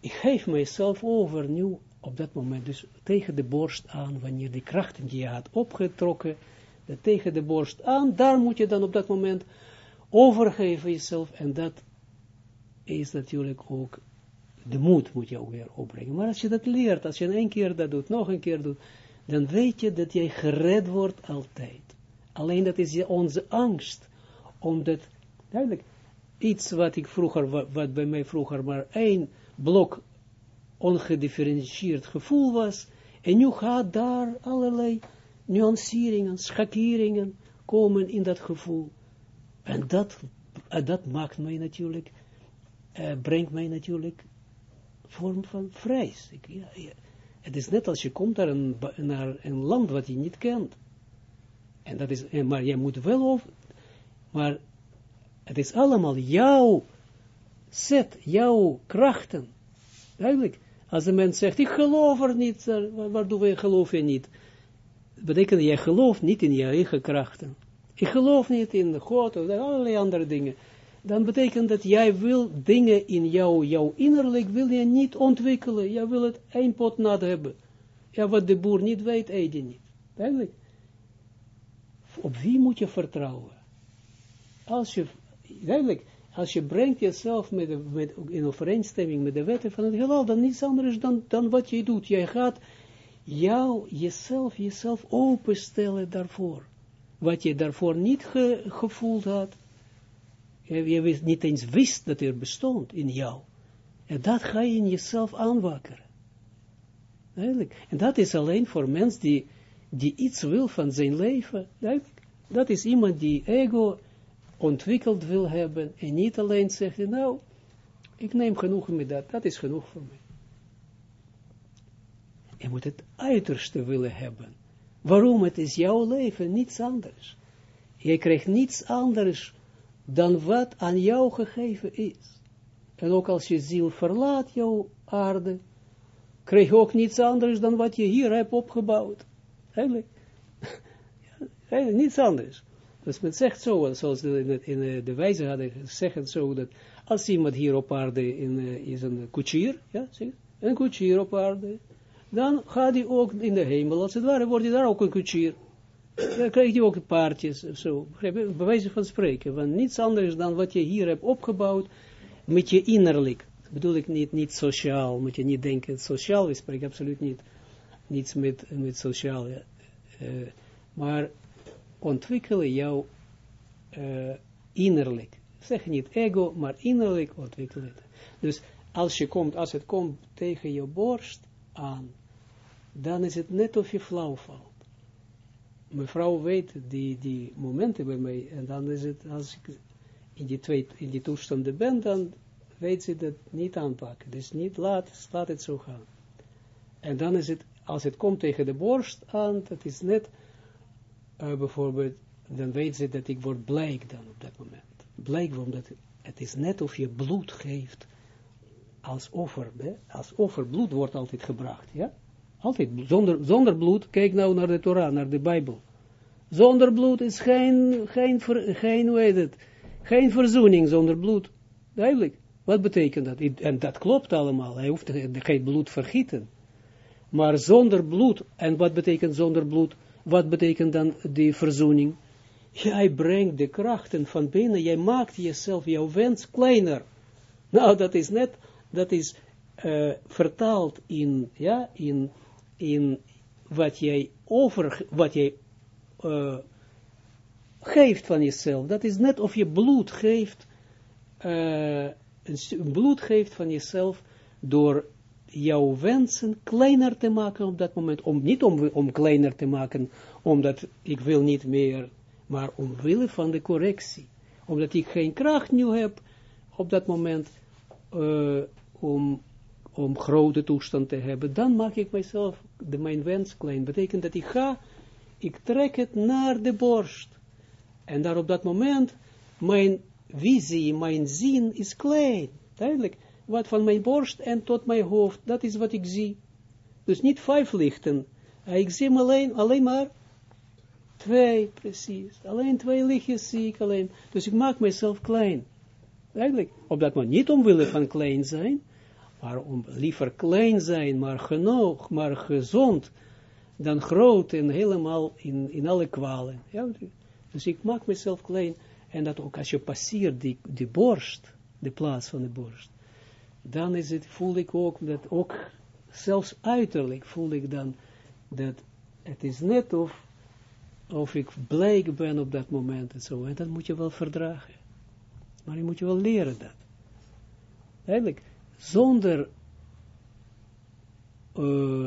ik geef mijzelf over nu op dat moment, dus tegen de borst aan, wanneer die krachten die je had opgetrokken, tegen de borst aan, daar moet je dan op dat moment overgeven jezelf, en dat is natuurlijk ook, de moed moet je ook weer opbrengen. Maar als je dat leert, als je een één keer dat doet, nog een keer doet, dan weet je dat jij gered wordt altijd. Alleen dat is onze angst, omdat, duidelijk, iets wat ik vroeger, wat, wat bij mij vroeger maar één blok ongedifferentieerd gevoel was, en nu gaat daar allerlei nuanceringen, schakeringen komen in dat gevoel. En dat, eh, dat maakt mij natuurlijk, uh, brengt mij natuurlijk vorm van vrees. Ik, ja. Het is net als je komt naar een, naar een land wat je niet kent. En dat is, maar jij moet wel over, maar het is allemaal jouw zet, jouw krachten. Duidelijk. Als een mens zegt, ik geloof er niet, waardoor je geloof je niet? Betekent, jij gelooft niet in je eigen krachten. Ik geloof niet in God of allerlei andere dingen. Dan betekent dat jij wil dingen in jou, jouw innerlijk wil je niet ontwikkelen. Jij wil het één pot nat hebben. Ja, wat de boer niet weet, eet je niet. Op wie moet je vertrouwen? Als je, duidelijk, als je brengt jezelf met, in overeenstemming met de wetten van het heelal, dan niets anders dan, dan wat je doet. Jij gaat jou, jezelf, jezelf openstellen daarvoor. Wat je daarvoor niet gevoeld had. Je, je niet eens wist dat er bestond in jou. En dat ga je in jezelf aanwakkeren. Eigenlijk. En dat is alleen voor mens die, die iets wil van zijn leven. Dat is iemand die ego ontwikkeld wil hebben en niet alleen zegt, nou, ik neem genoeg met dat, dat is genoeg voor mij. Je moet het uiterste willen hebben. Waarom? Het is jouw leven, niets anders. Je krijgt niets anders dan wat aan jou gegeven is. En ook als je ziel verlaat jouw aarde, krijg je ook niets anders dan wat je hier hebt opgebouwd. Eigenlijk. Eigenlijk niets anders. Dus men zegt zo, zoals de, in de, wijze hadden gezegd zo, dat als iemand hier op aarde in, uh, is een koetsier, ja, zeg, een koetsier op aarde, dan gaat hij ook in de hemel, als het ware, wordt hij daar ook een koetsier. Dan krijgt hij ook paardjes, zo, bij wijze van spreken, want niets anders dan wat je hier hebt opgebouwd, met je innerlijk, bedoel ik niet, niet sociaal, moet je niet denken, sociaal, we spreken absoluut niet, niets met, met sociaal. Uh, maar ontwikkelen jouw uh, innerlijk. Zeg niet ego, maar innerlijk ontwikkelen. Dus als, je komt, als het komt tegen je borst aan, dan is het net of je flauw valt. Mevrouw weet die, die momenten bij mij, en dan is het, als ik in die, twee, in die toestanden ben, dan weet ze dat niet aanpakken. Dus niet laat, laat het zo gaan. En dan is het, als het komt tegen de borst aan, dat is net uh, bijvoorbeeld, dan weet ze dat ik word blijk dan op dat moment. Blijk omdat het is net of je bloed geeft als offer. Hè? Als offer, bloed wordt altijd gebracht. Ja? Altijd, zonder, zonder bloed, kijk nou naar de Torah, naar de Bijbel. Zonder bloed is geen, geen, geen, hoe geen verzoening zonder bloed. Duidelijk. Wat betekent dat? En dat klopt allemaal. Hij hoeft geen bloed vergieten. Maar zonder bloed, en wat betekent zonder bloed? Wat betekent dan die verzoening? Jij brengt de krachten van binnen, jij maakt jezelf, jouw wens kleiner. Nou, dat is net, dat is uh, vertaald in, ja, in, in wat jij over, wat jij uh, geeft van jezelf. Dat is net of je bloed geeft, uh, bloed geeft van jezelf door jouw wensen kleiner te maken op dat moment, om, niet om, om kleiner te maken, omdat ik wil niet meer, maar omwille van de correctie. Omdat ik geen kracht nu heb op dat moment uh, om, om grote toestand te hebben, dan maak ik mezelf, de, mijn wens klein. Betekent dat ik ga, ik trek het naar de borst. En daar op dat moment, mijn visie, mijn zin is klein. Duidelijk wat van mijn borst en tot mijn hoofd, dat is wat ik zie. Dus niet vijf lichten. Ik zie alleen, alleen maar twee, precies. Alleen twee lichtjes zie ik alleen. Dus ik maak mezelf klein. Eigenlijk, op dat moment niet omwille van klein zijn, maar om liever klein zijn, maar genoeg, maar gezond, dan groot en helemaal in, in alle kwalen. Ja, dus ik maak mezelf klein, en dat ook als je passeert die, die borst, de plaats van de borst, dan is het, voel ik ook, dat ook, zelfs uiterlijk voel ik dan, dat het is net of, of ik blij ben op dat moment en zo, en dat moet je wel verdragen. Maar je moet je wel leren dat. Eigenlijk, zonder uh,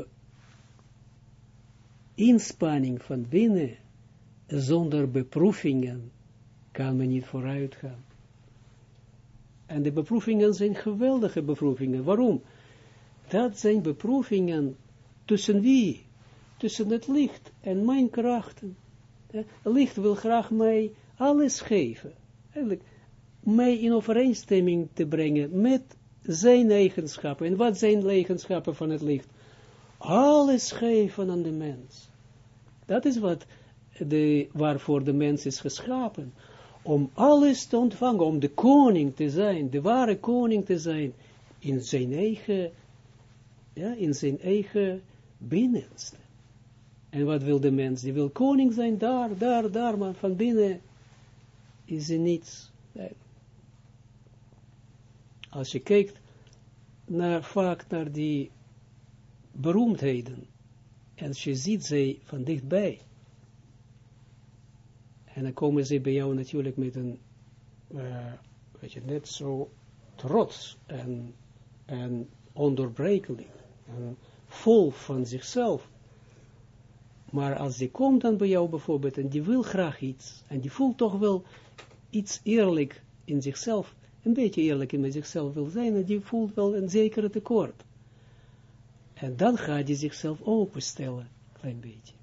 inspanning van binnen, zonder beproevingen, kan men niet vooruit gaan. En de beproevingen zijn geweldige beproevingen. Waarom? Dat zijn beproevingen tussen wie? Tussen het licht en mijn krachten. Het licht wil graag mij alles geven. Eigenlijk, mij in overeenstemming te brengen met zijn eigenschappen. En wat zijn de eigenschappen van het licht? Alles geven aan de mens. Dat is wat de, waarvoor de mens is geschapen. Om alles te ontvangen, om de koning te zijn, de ware koning te zijn, in zijn eigen, ja, in zijn eigen binnenste. En wat wil de mens? Die wil koning zijn daar, daar, daar, maar van binnen is er niets. Als je kijkt naar, vaak naar die beroemdheden, en je ziet ze van dichtbij, en dan komen ze bij jou natuurlijk met een, uh, weet je, net zo trots en, en en vol van zichzelf. Maar als die komt dan bij jou bijvoorbeeld, en die wil graag iets, en die voelt toch wel iets eerlijk in zichzelf, een beetje eerlijk in zichzelf wil zijn, en die voelt wel een zekere tekort. En dan gaat hij zichzelf openstellen, klein beetje.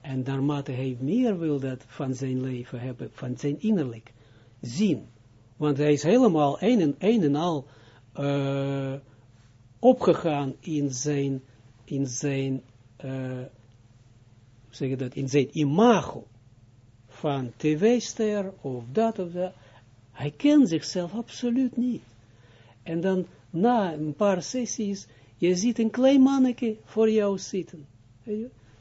En naarmate hij meer wil dat van zijn leven hebben, van zijn innerlijk zien. Want hij is helemaal een en, een al uh, opgegaan in zijn, in zijn, uh, zeg dat, in zijn imago van tv-ster of dat of dat. Hij kent zichzelf absoluut niet. En dan na een paar sessies, je ziet een klein manneke voor jou zitten.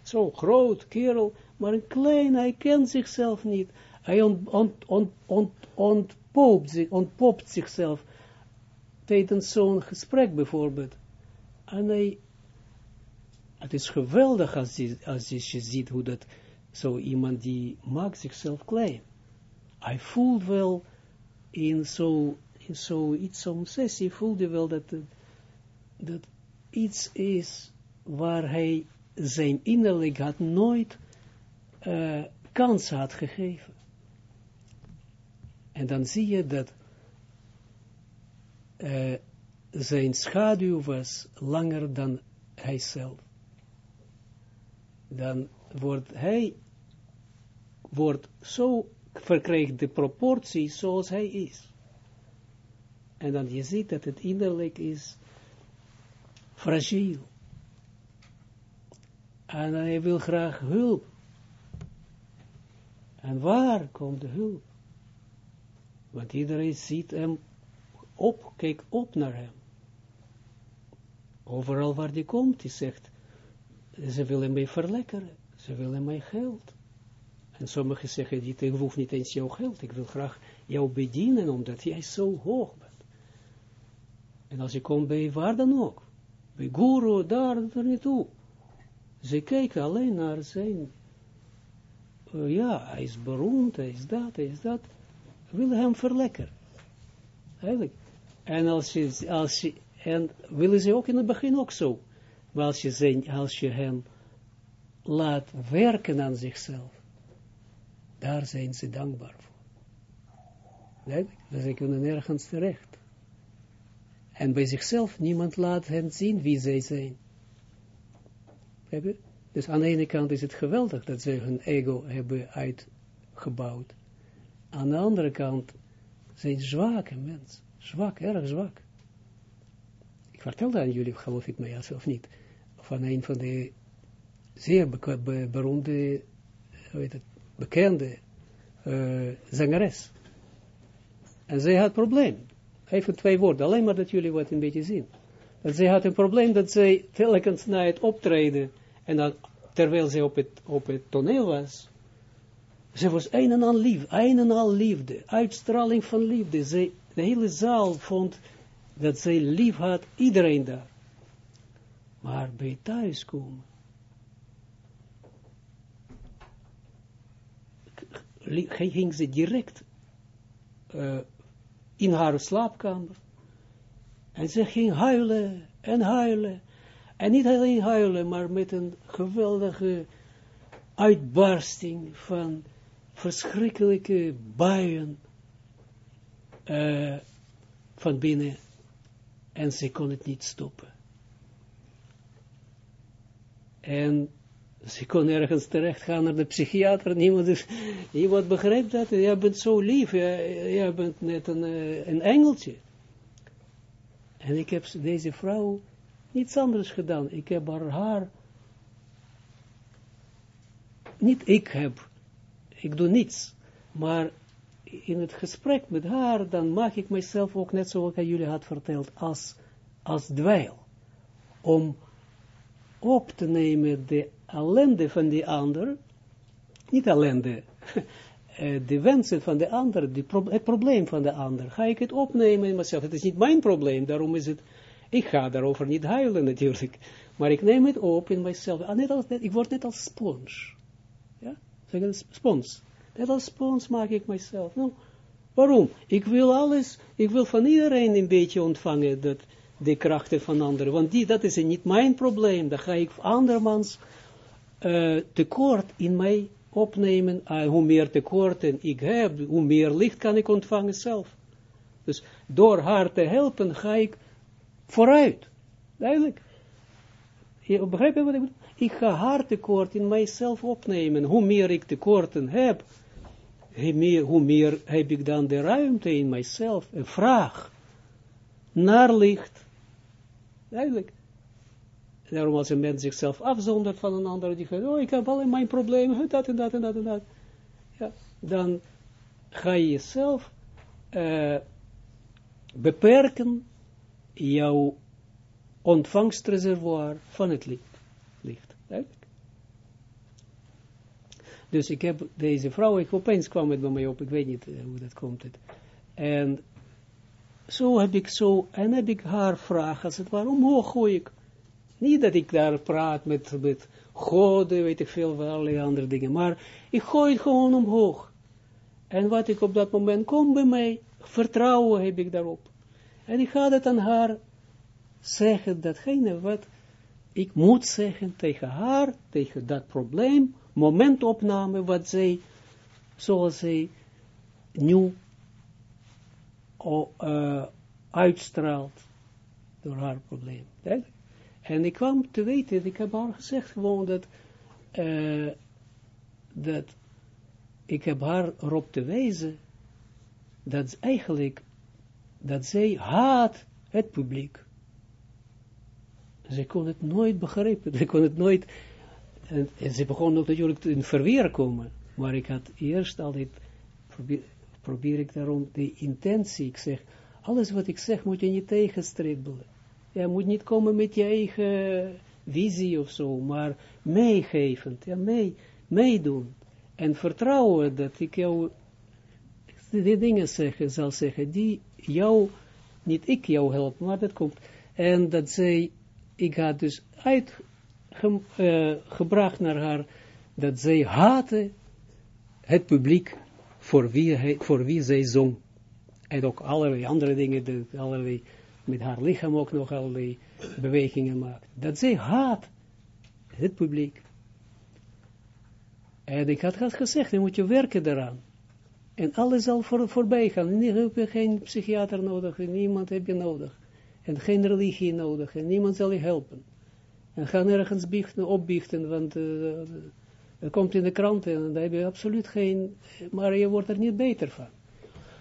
Zo groot, kerel, maar een klein, hij kent zichzelf niet. Hij ont, ont, ont, ont, zich, zichzelf tijdens zo'n gesprek bijvoorbeeld. En hij, het is geweldig als je, als je ziet hoe dat, zo iemand die maakt zichzelf klein. Hij voelt wel in zo, in zo iets, zo'n sessie, voelde wel dat, dat iets is waar hij zijn innerlijk had nooit uh, kans had gegeven. En dan zie je dat uh, zijn schaduw was langer dan hij zelf. Dan wordt hij wordt zo, verkrijgt de proportie zoals hij is. En dan je ziet dat het innerlijk is fragiel. En hij wil graag hulp. En waar komt de hulp? Want iedereen ziet hem op, kijk op naar hem. Overal waar die komt, die zegt, ze willen mij verlekkeren, ze willen mij geld. En sommigen zeggen, ik hoef niet eens jouw geld, ik wil graag jou bedienen, omdat jij zo hoog bent. En als je komt bij waar dan ook, bij guru, daar, er niet toe. Ze kijken alleen naar zijn, uh, ja, hij is beroemd, hij is dat, hij is dat. Willen hem verlekkeren. Eigenlijk. En als je, als je, en willen ze ook in het begin ook zo. Maar als je, zijn, als je hem laat werken aan zichzelf, daar zijn ze dankbaar voor. Eigenlijk. Dus ze kunnen nergens terecht. En bij zichzelf, niemand laat hen zien wie zij zijn. Dus aan de ene kant is het geweldig dat ze hun ego hebben uitgebouwd. Aan de andere kant zijn zwakke mensen. Zwak, erg zwak. Ik vertelde aan jullie, geloof ik mij of niet, van een van de zeer beroemde, hoe heet het, bekende uh, zangeres. En zij had probleem. Even twee woorden, alleen maar dat jullie wat een beetje zien. Dat zij had een probleem dat zij telkens na het optreden, en dan terwijl ze op het, op het toneel was, ze was een en al lief, een en al liefde, uitstraling van liefde. Ze, de hele zaal vond dat zij lief had, iedereen daar. Maar bij thuiskomen, ging ze direct uh, in haar slaapkamer. En ze ging huilen en huilen. En niet alleen huilen, maar met een geweldige uitbarsting van verschrikkelijke buien uh, van binnen. En ze kon het niet stoppen. En ze kon ergens terecht gaan naar de psychiater. Niemand, niemand begrijpt dat. Jij bent zo lief. Jij, bent net een, uh, een engeltje. En ik heb deze vrouw niets anders gedaan. Ik heb haar niet ik heb, ik doe niets, maar in het gesprek met haar, dan maak ik mezelf ook net zoals ik jullie had verteld, als, als dweil, om op te nemen de ellende van die ander, niet ellende, eh, de wensen van de ander, het probleem van de ander, ga ik het opnemen in mezelf. Het is niet mijn probleem, daarom is het, ik ga daarover niet huilen natuurlijk, maar ik neem het op in mezelf. Ah, ik word net als spons. Ja, zeg het, spons. Net als spons maak ik mezelf. Nou, waarom? Ik wil alles, ik wil van iedereen een beetje ontvangen, dat, de krachten van anderen, want die, dat is niet mijn probleem, dan ga ik andermans uh, tekort in mij opnemen, uh, hoe meer tekorten ik heb, hoe meer licht kan ik ontvangen zelf. Dus door haar te helpen ga ik vooruit. Duidelijk. Je begrijpt wat ik bedoel? Ik ga haar tekort in mijzelf opnemen. Hoe meer ik tekorten heb, hoe meer, hoe meer heb ik dan de ruimte in mijzelf, een vraag naar licht. Duidelijk. Daarom als een mens zichzelf afzondert van een ander, die gaat, oh, ik heb alleen mijn problemen, dat en dat en dat en dat. Ja, dan ga je jezelf uh, beperken, jouw ontvangstreservoir van het licht. licht. Dus ik heb deze vrouw, ik opeens kwam het bij mij op, ik weet niet uh, hoe dat komt. Het. En zo heb ik zo, en heb ik haar vraag, als het ware, gooi ik. Niet dat ik daar praat met, met goden, weet ik veel, van allerlei andere dingen, maar ik gooi het gewoon omhoog. En wat ik op dat moment kom bij mij, vertrouwen heb ik daarop. En ik ga dat aan haar zeggen, datgene wat ik moet zeggen tegen haar, tegen dat probleem, momentopname, wat zij, zoals zij nu uh, uitstraalt door haar probleem. En ik kwam te weten, ik heb haar gezegd gewoon dat, uh, dat ik heb haar erop te wijzen, dat eigenlijk, dat zij haat het publiek. Ze kon het nooit begrijpen, ze kon het nooit, en, ze begon ook natuurlijk in verweer komen, maar ik had eerst altijd, probeer, probeer ik daarom de intentie, ik zeg, alles wat ik zeg moet je niet tegenstribbelen. Je moet niet komen met je eigen visie of zo, maar meegevend, ja, mee, meedoen. En vertrouwen dat ik jou die dingen zeggen, zal zeggen, die jou, niet ik jou help, maar dat komt. En dat zij, ik had dus uitgebracht uh, naar haar, dat zij haatte het publiek voor wie, voor wie zij zong. En ook allerlei andere dingen, allerlei, met haar lichaam ook nog allerlei bewegingen maakt. Dat zij haat het publiek. En ik had, had gezegd, je moet je werken daaraan. En alles zal voor, voorbij gaan. En heb je geen psychiater nodig, en niemand heb je nodig. En geen religie nodig, en niemand zal je helpen. En ga nergens biechten, opbiechten, want uh, het komt in de kranten en daar heb je absoluut geen, maar je wordt er niet beter van.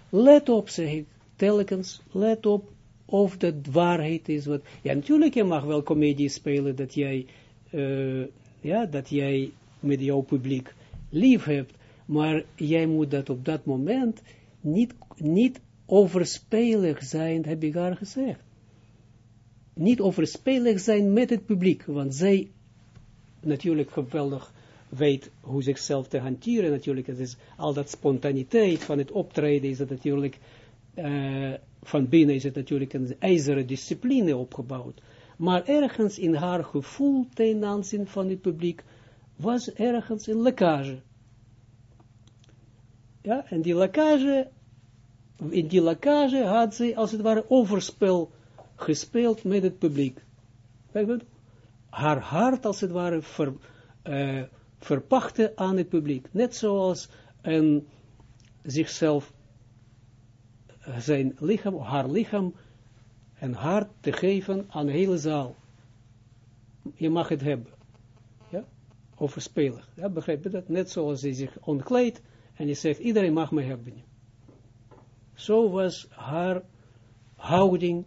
Let op, zeg ik, telkens, let op of dat waarheid is. Wat, ja, natuurlijk, je mag wel comedie spelen dat jij, uh, ja, dat jij met jouw publiek lief hebt, maar jij moet dat op dat moment niet, niet overspelig zijn, heb ik haar gezegd. Niet overspelig zijn met het publiek, want zij natuurlijk geweldig weet hoe zichzelf te hanteren, natuurlijk, het is al dat spontaniteit van het optreden, is het natuurlijk, uh, van binnen is het natuurlijk een ijzeren discipline opgebouwd, maar ergens in haar gevoel ten aanzien van het publiek, was ergens een lekkage. Ja, en die lekkage, in die lekkage had ze als het ware overspel gespeeld met het publiek. Haar hart als het ware ver, verpachten aan het publiek. Net zoals een zichzelf, zijn lichaam, haar lichaam en hart te geven aan de hele zaal. Je mag het hebben. Ja? Overspelig. Ja, begrijp je dat? Net zoals hij zich ontkleedt en je zegt, iedereen mag me hebben. Zo was haar houding,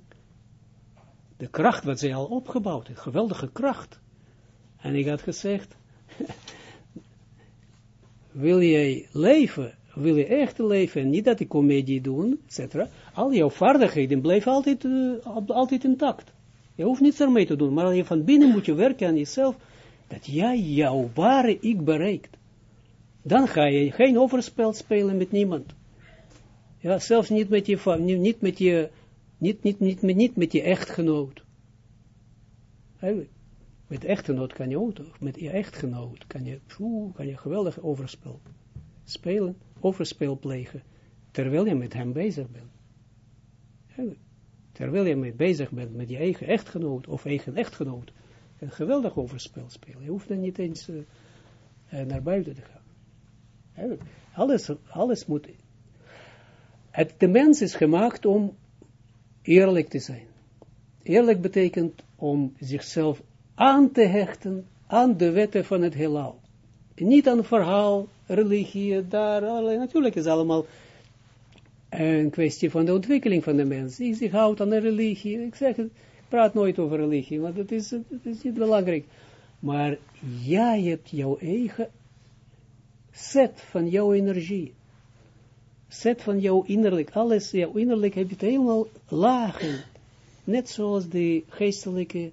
de kracht wat zij al opgebouwd heeft, geweldige kracht. En ik had gezegd, wil jij leven, wil je echt leven, niet dat die comedie doen, etc. Al jouw vaardigheden blijven altijd, uh, altijd intact. Je hoeft niets ermee te doen, maar je van binnen moet je werken aan jezelf, dat jij jouw ware ik bereikt. Dan ga je geen overspel spelen met niemand. Ja, zelfs niet met je, niet met je, niet, niet, niet, niet, met je echtgenoot. Met echtgenoot kan je ook, met je echtgenoot kan je, pjoe, kan je geweldig overspel spelen, overspel plegen, terwijl je met hem bezig bent. Terwijl je mee bezig bent met je eigen echtgenoot of eigen echtgenoot, een geweldig overspel spelen. Je hoeft dan niet eens uh, naar buiten te gaan. Alles, alles moet... Het, de mens is gemaakt om eerlijk te zijn. Eerlijk betekent om zichzelf aan te hechten aan de wetten van het heelal. Niet aan verhaal, religie, daar, allerlei. natuurlijk is allemaal een kwestie van de ontwikkeling van de mens. Die zich houdt aan de religie. Ik zeg het, praat nooit over religie, want het is, is niet belangrijk. Maar jij hebt jouw eigen set van jouw energie. Set van jouw innerlijk, alles, jouw innerlijk heb je het helemaal lagen. Net zoals de geestelijke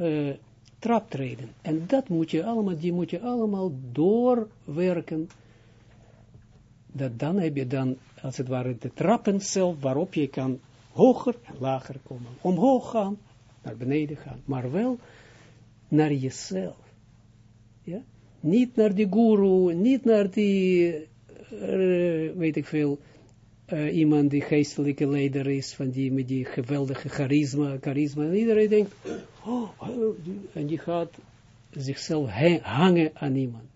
uh, traptreden. En dat moet je allemaal, die moet je allemaal doorwerken. Dat dan heb je dan, als het ware, de trappen zelf, waarop je kan hoger en lager komen. Omhoog gaan, naar beneden gaan. Maar wel naar jezelf. Ja? Niet naar die guru, niet naar die, uh, weet ik veel, uh, iemand die geestelijke leider is, van die met die geweldige charisma, charisma. En iedereen denkt, oh, oh en die gaat zichzelf hangen aan iemand.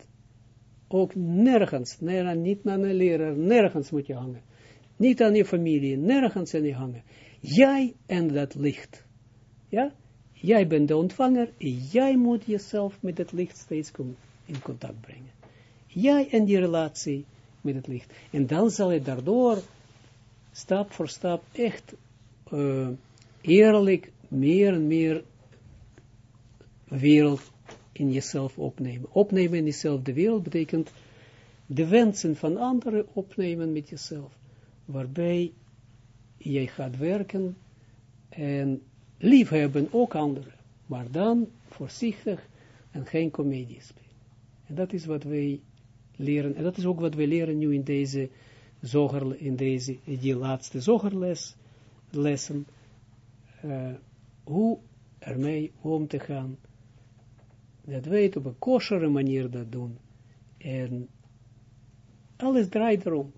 Ook nergens, nergens, niet aan een leraar, nergens moet je hangen. Niet aan je familie, nergens aan je hangen. Jij en dat licht. Ja? Jij bent de ontvanger, jij moet jezelf met het licht steeds in contact brengen. Jij en die relatie met het licht. En dan zal je daardoor stap voor stap echt uh, eerlijk meer en meer wereld in jezelf opnemen. Opnemen in jezelf de wereld betekent de wensen van anderen opnemen met jezelf. Waarbij jij gaat werken en liefhebben ook anderen. Maar dan voorzichtig en geen comedie spelen. En dat is wat wij leren. En dat is ook wat wij leren nu in deze zoger, in deze, die laatste zogerles, lessen, uh, hoe ermee om te gaan. Dat weet op een manier dat doen. En alles draait erom.